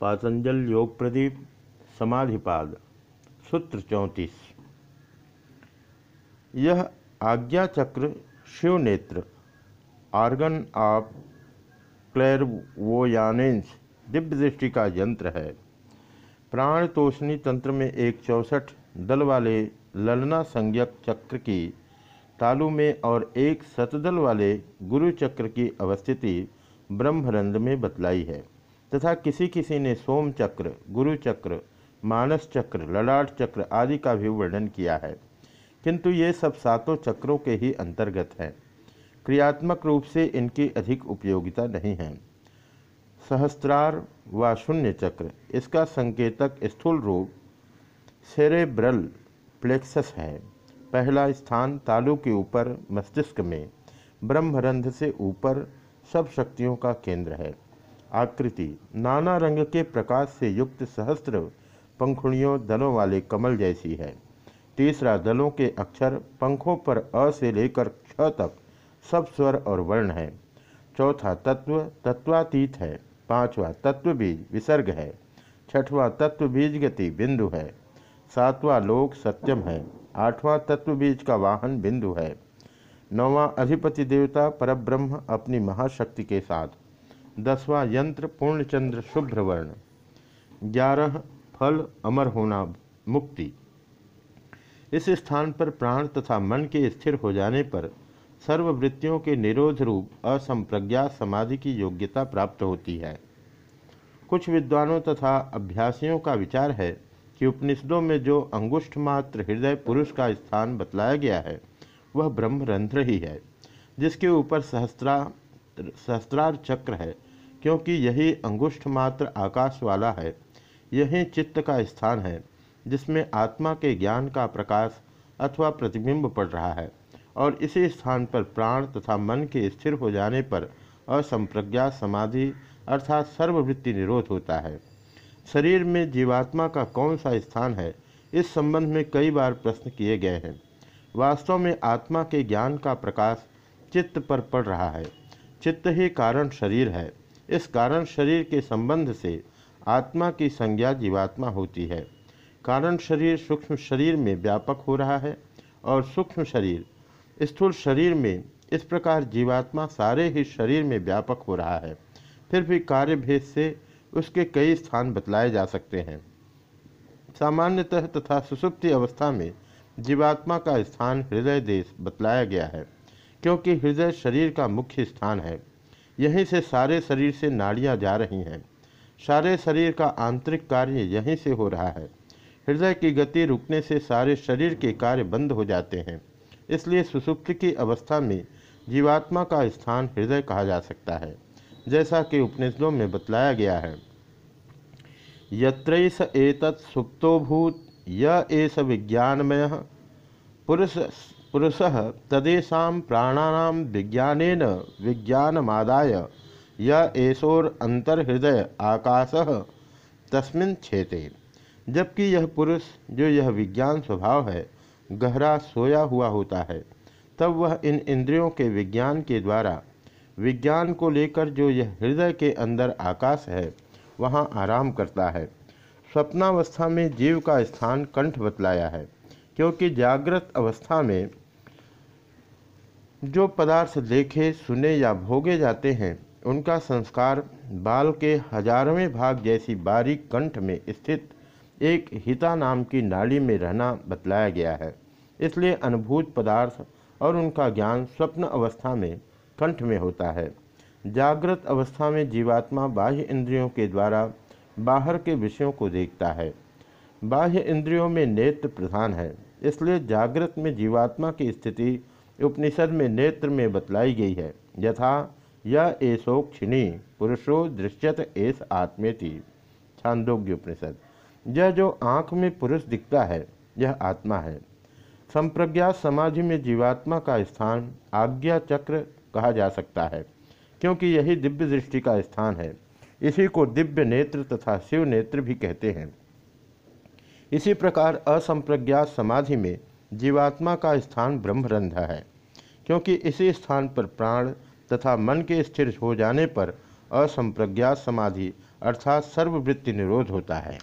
पातंजल योग प्रदीप, समाधिपाद, सूत्र चौंतीस। यह आज्ञा चक्र शिव नेत्र आर्गन ऑफ़ क्लैरवोयानेंस दिव्य दृष्टि का यंत्र है। प्राण तोषणी तंत्र में एक चौसठ, दल वाले ललना संज्ञक चक्र की तालु में और एक सतदल वाले गुरु चक्र की अवस्थिति ब्रह्मरंध में बतलाई है। तथा किसी किसी ने सोम चक्र, गुरु चक्र, मानस चक्र, ललाट चक्र आदि का भी वर्णन किया है। किंतु ये सब सातों चक्रों के ही अंतर्गत हैं। क्रियात्मक रूप से इनकी अधिक उपयोगिता नहीं है। सहस्त्रार व शून्य चक्र, इसका संकेतक स्थूल रूप सेरेब्रल प्लेक्सस है। पहला स्थान तालु के ऊपर मस्तिष्क में ब्रह्मरंध से ऊपर सब शक्तियों का केंद्र है। आकृति। नाना रंग के प्रकाश से युक्त सहस्त्र पंखुड़ियों दलों वाले कमल जैसी है। तीसरा, दलों के अक्षर पंखों पर अ से लेकर क्ष तक सब स्वर और वर्ण है। चौथा, तत्व, तत्वातीत है। पांचवा तत्व बीज विसर्ग है। छठवां तत्व बीज गति बिंदु है। सातवां, लोक सत्यम है। आठवां तत्व बीज का वाहन बिंदु है। नौवां, अधिपति देवता परब्रह्म अपनी महाशक्ति के साथ। दसवां यंत्र पूर्णचंद्र शुभ्र वर्ण ग्यारह फल अमर होना मुक्ति। इस स्थान पर प्राण तथा मन के स्थिर हो जाने पर सर्ववृत्तियों के निरोध रूप असंप्रज्ञात समाधि की योग्यता प्राप्त होती है। कुछ विद्वानों तथा अभ्यासियों का विचार है कि उपनिषदों में जो अंगुष्ठ मात्र हृदय पुरुष का स्थान बतलाया गया है, वह ब्रह्मरंध्र ही है, जिसके ऊपर सहस्त्रा सहस्त्रार चक्र है क्योंकि यही अंगुष्ठ मात्र आकाश वाला है, यही चित्त का स्थान है, जिसमें आत्मा के ज्ञान का प्रकाश अथवा प्रतिबिंब पड़ रहा है, और इसी स्थान पर प्राण तथा मन के स्थिर हो जाने पर असंप्रज्ञा समाधि अर्थात सर्ववृत्ति निरोध होता है। शरीर में जीवात्मा का कौन सा स्थान है, इस संबंध में कई बार प्रश्न किए गए हैं। वास्तव में आत्मा के ज्ञान का प्रकाश चित्त पर पड़ रहा है। चित्त ही कारण शरीर है। इस कारण शरीर के संबंध से आत्मा की संज्ञा जीवात्मा होती है। कारण शरीर सूक्ष्म शरीर में व्यापक हो रहा है और सूक्ष्म शरीर, स्थूल शरीर में इस प्रकार जीवात्मा सारे ही शरीर में व्यापक हो रहा है। फिर भी कार्य भेद से उसके कई स्थान बतलाए जा सकते हैं। सामान्यतः तथा सुसुप्ति अवस्था में जीवात्मा का स्थान हृदय देश बतलाया गया है, क्योंकि हृदय शरीर का मुख्य स्थान है। यहीं से सारे शरीर से नाड़ियाँ जा रही हैं। सारे शरीर का आंतरिक कार्य यहीं से हो रहा है। हृदय की गति रुकने से सारे शरीर के कार्य बंद हो जाते हैं। इसलिए सुसुप्त की अवस्था में जीवात्मा का स्थान हृदय कहा जा सकता है, जैसा कि उपनिषदों में बतलाया गया है। यत्रैस एतत् सुप्तोभूत य एस विज्ञानमय, पुरुष पुरुष तदेशा प्राणानाम विज्ञान विज्ञानमादाय य एशोर अंतर्हृदय आकाश तस्मिन् क्षेते जबकि यह पुरुष, जो यह विज्ञान स्वभाव है, गहरा सोया हुआ होता है, तब वह इन इंद्रियों के विज्ञान के द्वारा, विज्ञान को लेकर जो यह हृदय के अंदर आकाश है, वहाँ आराम करता है। स्वप्नावस्था में जीव का स्थान कंठ बतलाया है। क्योंकि जागृत अवस्था में जो पदार्थ देखे, सुने या भोगे जाते हैं, उनका संस्कार बाल के हजारवें भाग जैसी बारीक कंठ में स्थित एक हिता नाम की नाड़ी में रहना बतलाया गया है। इसलिए अनुभूत पदार्थ और उनका ज्ञान स्वप्न अवस्था में कंठ में होता है। जागृत अवस्था में जीवात्मा बाह्य इंद्रियों के द्वारा बाहर के विषयों को देखता है। बाह्य इंद्रियों में नेत्र प्रधान है। इसलिए जागृत में जीवात्मा की स्थिति उपनिषद में नेत्र में बतलाई गई है। यथा यह एसोक्षिणी पुरुषो दृश्यत एस आत्मेति। छांदोग्य उपनिषद। यह जो आँख में पुरुष दिखता है, यह आत्मा है। संप्रज्ञात समाधि में जीवात्मा का स्थान आज्ञा चक्र कहा जा सकता है, क्योंकि यही दिव्य दृष्टि का स्थान है। इसी को दिव्य नेत्र तथा शिव नेत्र भी कहते हैं। इसी प्रकार असंप्रज्ञात समाधि में जीवात्मा का स्थान ब्रह्मरंध्र है, क्योंकि इसी स्थान पर प्राण तथा मन के स्थिर हो जाने पर असंप्रज्ञात समाधि अर्थात सर्ववृत्ति निरोध होता है।